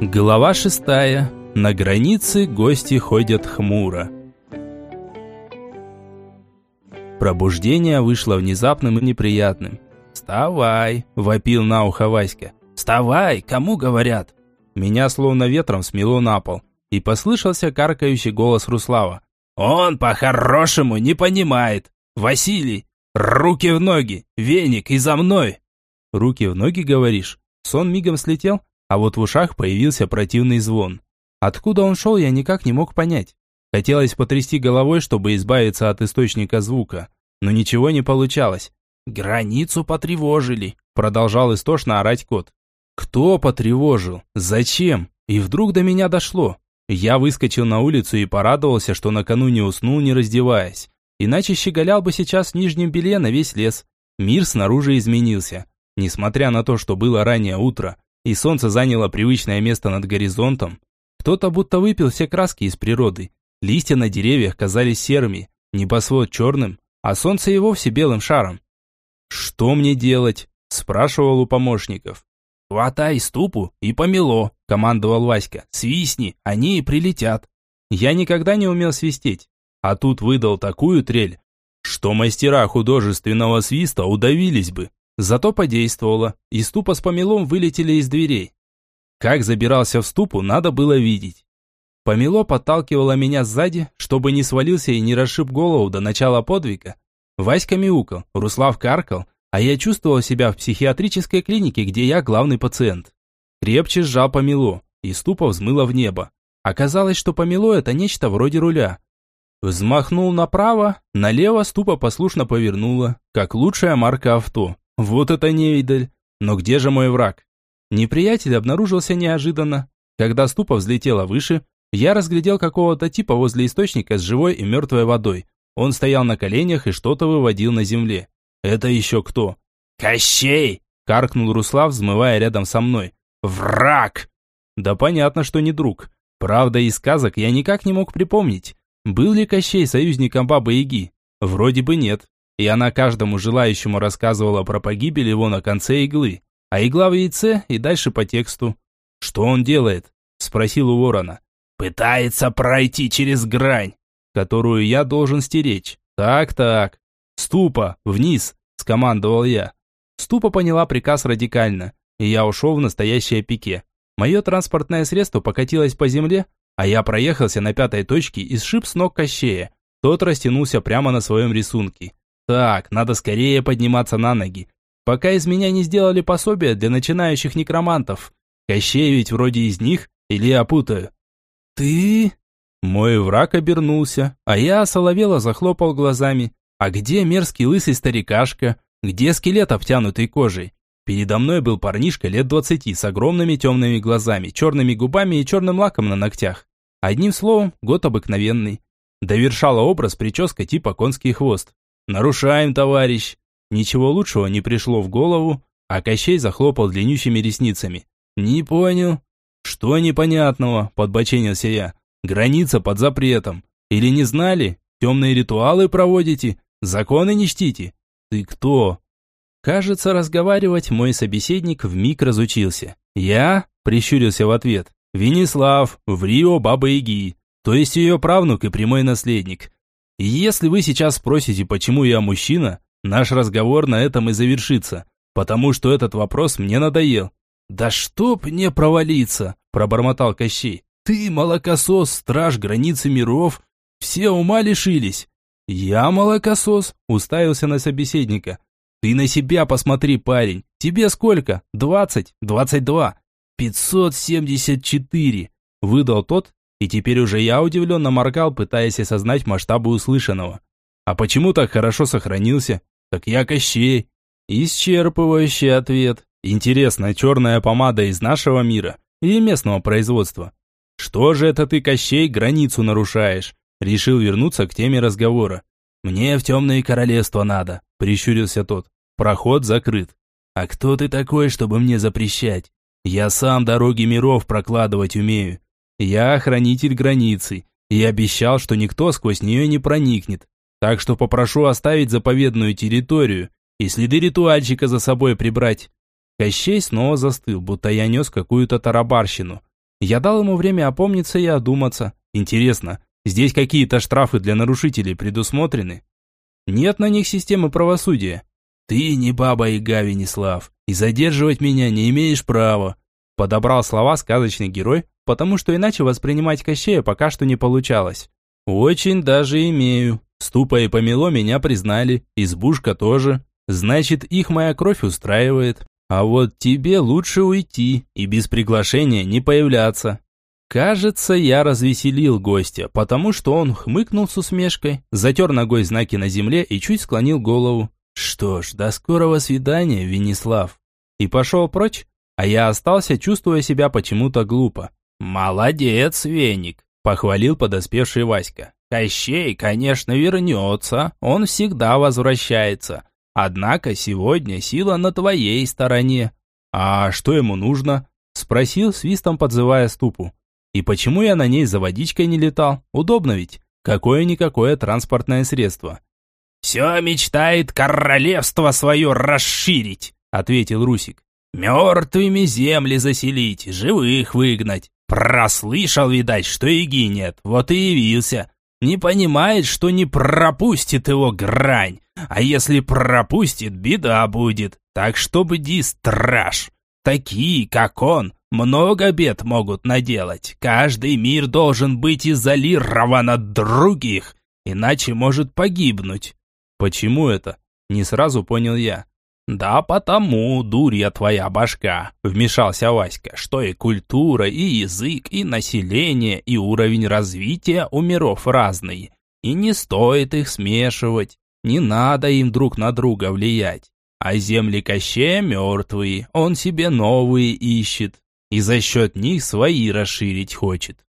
Глава шестая. На границе гости ходят хмуро. Пробуждение вышло внезапным и неприятным. «Вставай!» – вопил на ухо Васька. «Вставай! Кому говорят?» Меня словно ветром смело на пол, и послышался каркающий голос Руслава. «Он по-хорошему не понимает! Василий, руки в ноги! Веник и за мной!» «Руки в ноги, говоришь?» Сон мигом слетел, а вот в ушах появился противный звон. Откуда он шел, я никак не мог понять. Хотелось потрясти головой, чтобы избавиться от источника звука, но ничего не получалось. «Границу потревожили», — продолжал истошно орать кот. «Кто потревожил? Зачем?» И вдруг до меня дошло. Я выскочил на улицу и порадовался, что накануне уснул, не раздеваясь. Иначе щеголял бы сейчас в нижнем белье на весь лес. Мир снаружи изменился. Несмотря на то, что было раннее утро, и солнце заняло привычное место над горизонтом, кто-то будто выпил все краски из природы. Листья на деревьях казались серыми, небосвод черным, а солнце и вовсе белым шаром. «Что мне делать?» – спрашивал у помощников. «Хватай ступу и помело», – командовал Васька. «Свистни, они и прилетят». Я никогда не умел свистеть, а тут выдал такую трель, что мастера художественного свиста удавились бы. Зато подействовало, и ступа с помелом вылетели из дверей. Как забирался в ступу, надо было видеть. Помело подталкивало меня сзади, чтобы не свалился и не расшиб голову до начала подвига. Васька мяукал, Руслав каркал, а я чувствовал себя в психиатрической клинике, где я главный пациент. Крепче сжал помело, и ступа взмыла в небо. Оказалось, что помело это нечто вроде руля. Взмахнул направо, налево ступа послушно повернула, как лучшая марка авто. Вот это невидаль! Но где же мой враг? Неприятель обнаружился неожиданно. Когда ступа взлетела выше, я разглядел какого-то типа возле источника с живой и мертвой водой. Он стоял на коленях и что-то выводил на земле. Это еще кто? «Кощей!» – каркнул Руслав, взмывая рядом со мной. «Враг!» Да понятно, что не друг. Правда, из сказок я никак не мог припомнить. Был ли Кощей союзником Бабы-Яги? Вроде бы нет и она каждому желающему рассказывала про погибель его на конце иглы, а игла в яйце и дальше по тексту. «Что он делает?» – спросил у ворона. «Пытается пройти через грань, которую я должен стеречь. Так-так. Ступа, вниз!» – скомандовал я. Ступа поняла приказ радикально, и я ушел в настоящее пике. Мое транспортное средство покатилось по земле, а я проехался на пятой точке и сшиб с ног Кощея. Тот растянулся прямо на своем рисунке. Так, надо скорее подниматься на ноги. Пока из меня не сделали пособие для начинающих некромантов. Кощей ведь вроде из них, или я путаю? Ты? Мой враг обернулся, а я осоловело захлопал глазами. А где мерзкий лысый старикашка? Где скелет, обтянутый кожей? Передо мной был парнишка лет двадцати с огромными темными глазами, черными губами и черным лаком на ногтях. Одним словом, год обыкновенный. Довершала образ прическа типа конский хвост. «Нарушаем, товарищ!» Ничего лучшего не пришло в голову, а Кощей захлопал длиннющими ресницами. «Не понял». «Что непонятного?» – подбоченился я. «Граница под запретом. Или не знали? Темные ритуалы проводите? Законы не чтите? Ты кто?» Кажется, разговаривать мой собеседник вмиг разучился. «Я?» – прищурился в ответ. «Венеслав, в Рио Баба-Яги, то есть ее правнук и прямой наследник. Если вы сейчас спросите, почему я мужчина, наш разговор на этом и завершится, потому что этот вопрос мне надоел. «Да чтоб не провалиться!» – пробормотал Кощей. «Ты, молокосос, страж границы миров, все ума лишились!» «Я молокосос?» – уставился на собеседника. «Ты на себя посмотри, парень. Тебе сколько? Двадцать? Двадцать два?» «Пятьсот семьдесят четыре!» – выдал тот и теперь уже я удивленно моргал, пытаясь осознать масштабы услышанного. А почему так хорошо сохранился? Так я Кощей. Исчерпывающий ответ. Интересно, черная помада из нашего мира или местного производства? Что же это ты, Кощей, границу нарушаешь? Решил вернуться к теме разговора. Мне в темное королевство надо, прищурился тот. Проход закрыт. А кто ты такой, чтобы мне запрещать? Я сам дороги миров прокладывать умею. Я хранитель границы и обещал, что никто сквозь нее не проникнет. Так что попрошу оставить заповедную территорию и следы ритуальщика за собой прибрать. Кощей снова застыл, будто я нес какую-то тарабарщину. Я дал ему время опомниться и одуматься. Интересно, здесь какие-то штрафы для нарушителей предусмотрены? Нет на них системы правосудия. Ты не баба и Венеслав, и задерживать меня не имеешь права. Подобрал слова сказочный герой, потому что иначе воспринимать Кощея пока что не получалось. Очень даже имею. Ступа и помело меня признали, избушка тоже. Значит, их моя кровь устраивает. А вот тебе лучше уйти и без приглашения не появляться. Кажется, я развеселил гостя, потому что он хмыкнул с усмешкой, затер ногой знаки на земле и чуть склонил голову. Что ж, до скорого свидания, Венеслав. И пошел прочь, а я остался, чувствуя себя почему-то глупо. «Молодец, Веник!» – похвалил подоспевший Васька. «Кощей, конечно, вернется, он всегда возвращается. Однако сегодня сила на твоей стороне». «А что ему нужно?» – спросил, свистом подзывая ступу. «И почему я на ней за водичкой не летал? Удобно ведь. Какое-никакое транспортное средство». «Все мечтает королевство свое расширить», – ответил Русик. «Мертвыми земли заселить, живых выгнать. Прослышал, видать, что иги нет, вот и явился. Не понимает, что не пропустит его грань. А если пропустит, беда будет. Так что бди, страж. Такие, как он, много бед могут наделать. Каждый мир должен быть изолирован от других, иначе может погибнуть. Почему это? Не сразу понял я. «Да потому, дурья твоя башка», — вмешался Васька, «что и культура, и язык, и население, и уровень развития у миров разные. И не стоит их смешивать. Не надо им друг на друга влиять. А земли Кощея мертвые, он себе новые ищет. И за счет них свои расширить хочет.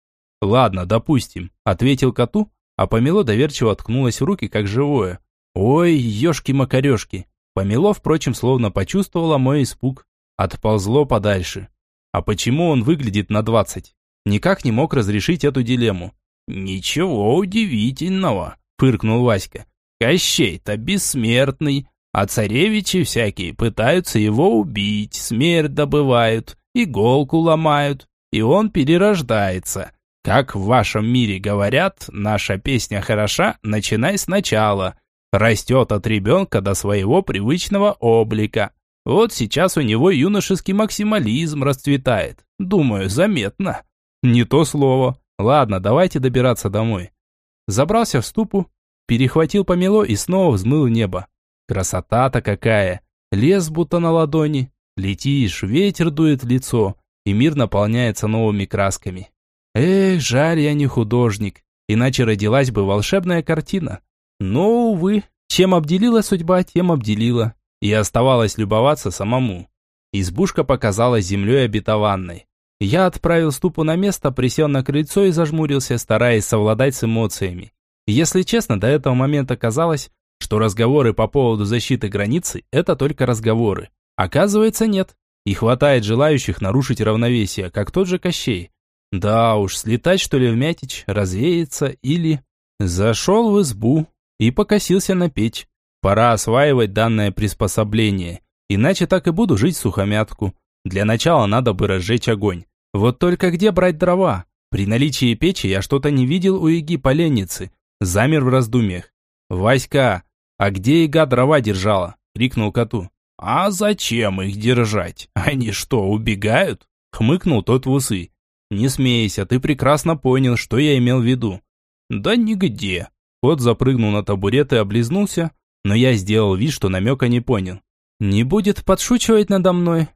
Ладно, допустим, ответил коту, а помело доверчиво ткнулось в руки, как живое. Ой, ешки-макарешки. Помело, впрочем, словно почувствовало мой испуг. Отползло подальше. А почему он выглядит на двадцать? Никак не мог разрешить эту дилемму. «Ничего удивительного», — фыркнул Васька. Кощей-то бессмертный, а царевичи всякие пытаются его убить, смерть добывают, иголку ломают, и он перерождается. Как в вашем мире говорят, наша песня хороша, начинай сначала. Растет от ребенка до своего привычного облика. Вот сейчас у него юношеский максимализм расцветает. Думаю, заметно. Не то слово. Ладно, давайте добираться домой. Забрался в ступу, перехватил помело и снова взмыл небо. Красота-то какая! Лес будто на ладони. Летишь, ветер дует в лицо, и мир наполняется новыми красками. Эх, жаль, я не художник, иначе родилась бы волшебная картина. Но, увы, чем обделила судьба, тем обделила. И оставалось любоваться самому. Избушка показалась землей обетованной. Я отправил ступу на место, присел на крыльцо и зажмурился, стараясь совладать с эмоциями. Если честно, до этого момента казалось, что разговоры по поводу защиты границы – это только разговоры. Оказывается, нет. И хватает желающих нарушить равновесие, как тот же Кощей. Да уж, слетать что ли в Мятич, развеяться или... Зашел в избу и покосился на печь. Пора осваивать данное приспособление, иначе так и буду жить сухомятку. Для начала надо бы разжечь огонь. Вот только где брать дрова? При наличии печи я что-то не видел у Иги поленницы, замер в раздумьях. «Васька, а где Ига дрова держала?» – крикнул коту. «А зачем их держать? Они что, убегают?» – хмыкнул тот в усы. «Не смейся, ты прекрасно понял, что я имел в виду». «Да нигде». Кот запрыгнул на табурет и облизнулся, но я сделал вид, что намека не понял. «Не будет подшучивать надо мной?»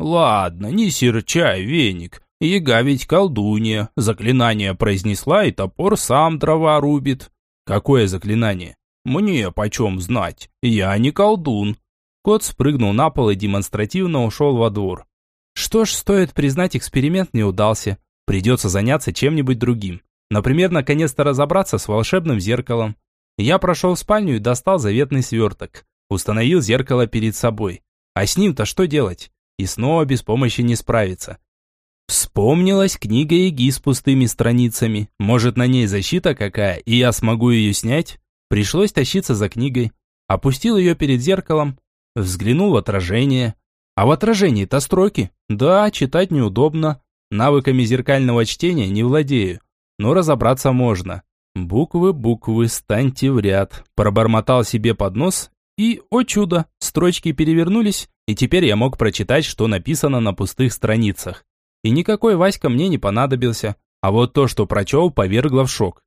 «Ладно, не серчай, веник. Яга ведь колдунья, заклинание произнесла, и топор сам дрова рубит. Какое заклинание? Мне почем знать, я не колдун. Кот спрыгнул на пол и демонстративно ушел во двор. Что ж, стоит признать, эксперимент не удался. Придется заняться чем-нибудь другим. Например, наконец-то разобраться с волшебным зеркалом. Я прошел в спальню и достал заветный сверток. Установил зеркало перед собой. А с ним-то что делать? И снова без помощи не справиться. Вспомнилась книга Иги с пустыми страницами. Может, на ней защита какая, и я смогу ее снять? Пришлось тащиться за книгой. Опустил ее перед зеркалом. Взглянул в отражение. А в отражении-то строки. Да, читать неудобно. Навыками зеркального чтения не владею, но разобраться можно. Буквы, буквы, станьте в ряд. Пробормотал себе под нос, и, о чудо, строчки перевернулись, и теперь я мог прочитать, что написано на пустых страницах. И никакой Васька мне не понадобился, а вот то, что прочел, повергло в шок.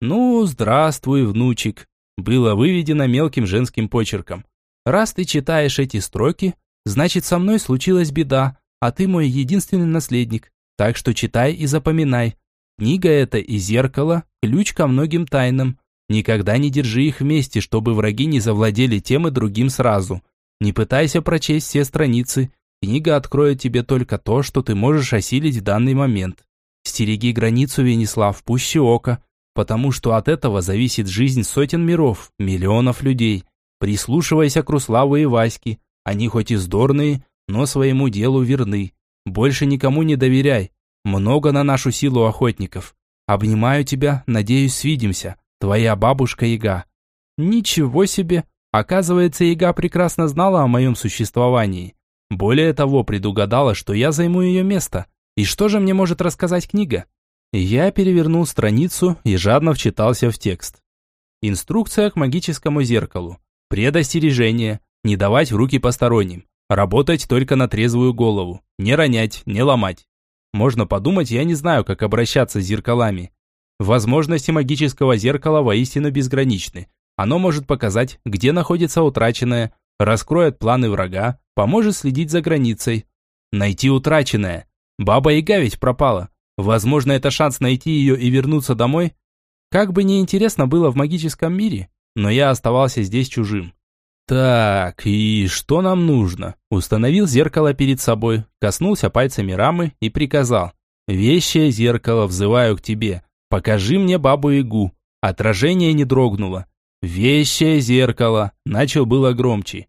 «Ну, здравствуй, внучек», было выведено мелким женским почерком. «Раз ты читаешь эти строки, значит, со мной случилась беда, а ты мой единственный наследник. Так что читай и запоминай. Книга эта и зеркало – ключ ко многим тайнам. Никогда не держи их вместе, чтобы враги не завладели тем и другим сразу. Не пытайся прочесть все страницы. Книга откроет тебе только то, что ты можешь осилить в данный момент. Стереги границу, Венеслав, пуще ока, потому что от этого зависит жизнь сотен миров, миллионов людей. Прислушивайся к Руславу и Ваське. Они хоть и здорные, но своему делу верны. Больше никому не доверяй. Много на нашу силу охотников. Обнимаю тебя, надеюсь, свидимся. Твоя бабушка Яга. Ничего себе! Оказывается, Яга прекрасно знала о моем существовании. Более того, предугадала, что я займу ее место. И что же мне может рассказать книга? Я перевернул страницу и жадно вчитался в текст. Инструкция к магическому зеркалу. Предостережение. Не давать в руки посторонним. Работать только на трезвую голову. Не ронять, не ломать. Можно подумать, я не знаю, как обращаться с зеркалами. Возможности магического зеркала воистину безграничны. Оно может показать, где находится утраченное, раскроет планы врага, поможет следить за границей. Найти утраченное. Баба Яга ведь пропала. Возможно, это шанс найти ее и вернуться домой. Как бы ни интересно было в магическом мире, но я оставался здесь чужим. Так, и что нам нужно? Установил зеркало перед собой, коснулся пальцами рамы и приказал. Вещее зеркало, взываю к тебе. Покажи мне бабу-ягу. Отражение не дрогнуло. Вещее зеркало, начал было громче.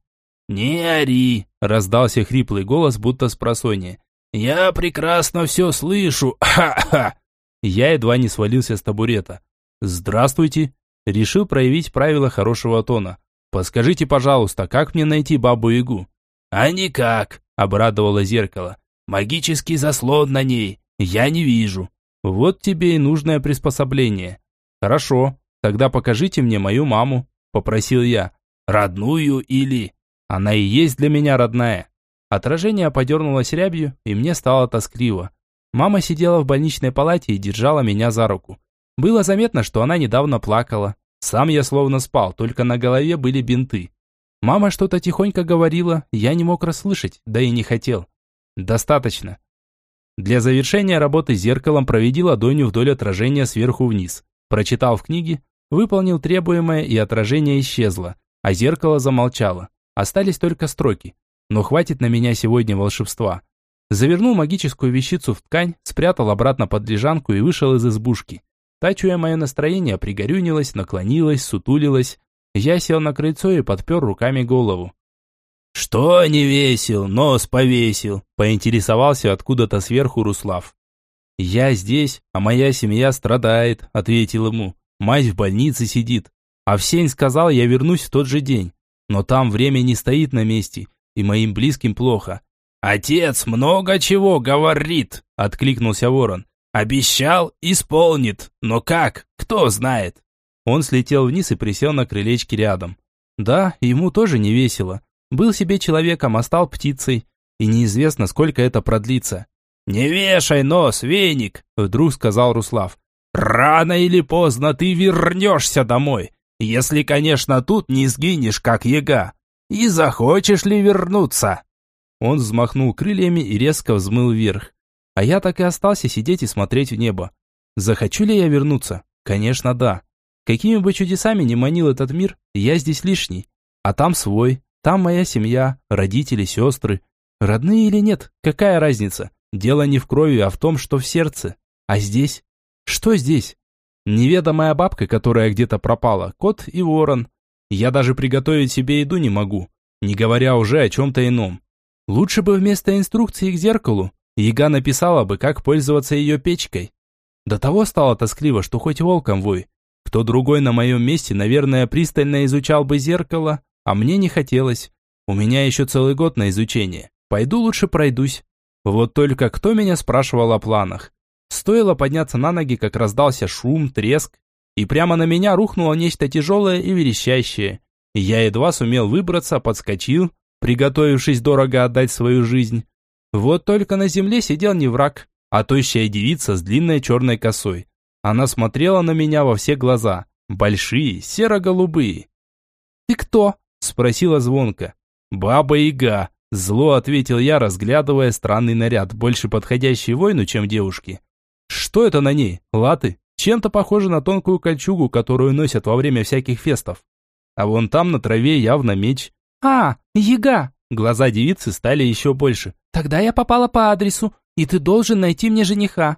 «Не ори!» – раздался хриплый голос, будто с просонья. «Я прекрасно все слышу! Ха-ха!» Я едва не свалился с табурета. «Здравствуйте!» Решил проявить правила хорошего тона. Подскажите, пожалуйста, как мне найти бабу-ягу?» «А никак», — обрадовало зеркало. «Магический заслон на ней. Я не вижу». «Вот тебе и нужное приспособление». «Хорошо, тогда покажите мне мою маму», — попросил я. «Родную или...» «Она и есть для меня родная». Отражение подернулось рябью, и мне стало тоскливо. Мама сидела в больничной палате и держала меня за руку. Было заметно, что она недавно плакала. Сам я словно спал, только на голове были бинты. Мама что-то тихонько говорила, я не мог расслышать, да и не хотел. Достаточно. Для завершения работы зеркалом проведи ладонью вдоль отражения сверху вниз. Прочитал в книге, выполнил требуемое и отражение исчезло, а зеркало замолчало. Остались только строки. Но хватит на меня сегодня волшебства. Завернул магическую вещицу в ткань, спрятал обратно под лежанку и вышел из избушки. Та, чуя мое настроение, пригорюнилась, наклонилась, сутулилась. Я сел на крыльцо и подпер руками голову. «Что не весил, нос повесил?» – поинтересовался откуда-то сверху Руслав. «Я здесь, а моя семья страдает», – ответил ему. «Мать в больнице сидит. А в сень сказал, я вернусь в тот же день. Но там время не стоит на месте, и моим близким плохо». «Отец много чего говорит», – откликнулся ворон. Обещал, исполнит. Но как? Кто знает? Он слетел вниз и присел на крылечке рядом. Да, ему тоже не весело. Был себе человеком, а стал птицей. И неизвестно, сколько это продлится. «Не вешай нос, веник!» – вдруг сказал Руслав. «Рано или поздно ты вернешься домой, если, конечно, тут не сгинешь, как яга. И захочешь ли вернуться?» Он взмахнул крыльями и резко взмыл вверх. А я так и остался сидеть и смотреть в небо. Захочу ли я вернуться? Конечно, да. Какими бы чудесами ни манил этот мир, я здесь лишний. А там свой, там моя семья, родители, сестры. Родные или нет, какая разница? Дело не в крови, а в том, что в сердце. А здесь? Что здесь? Неведомая бабка, которая где-то пропала, кот и ворон. Я даже приготовить себе еду не могу, не говоря уже о чем-то ином. Лучше бы вместо инструкции к зеркалу Яга написала бы, как пользоваться ее печкой. До того стало тоскливо, что хоть волком вой. Кто другой на моем месте, наверное, пристально изучал бы зеркало, а мне не хотелось. У меня еще целый год на изучение. Пойду лучше пройдусь. Вот только кто меня спрашивал о планах? Стоило подняться на ноги, как раздался шум, треск, и прямо на меня рухнуло нечто тяжелое и верещащее. Я едва сумел выбраться, подскочил, приготовившись дорого отдать свою жизнь. Вот только на земле сидел не враг, а тощая девица с длинной черной косой. Она смотрела на меня во все глаза, большие, серо-голубые. «Ты кто?» – спросила звонко. «Баба-яга», – зло ответил я, разглядывая странный наряд, больше подходящий воину, чем девушке. «Что это на ней? Латы? Чем-то похоже на тонкую кольчугу, которую носят во время всяких фестов. А вон там на траве явно меч. А, яга!» Глаза девицы стали еще больше. «Тогда я попала по адресу, и ты должен найти мне жениха».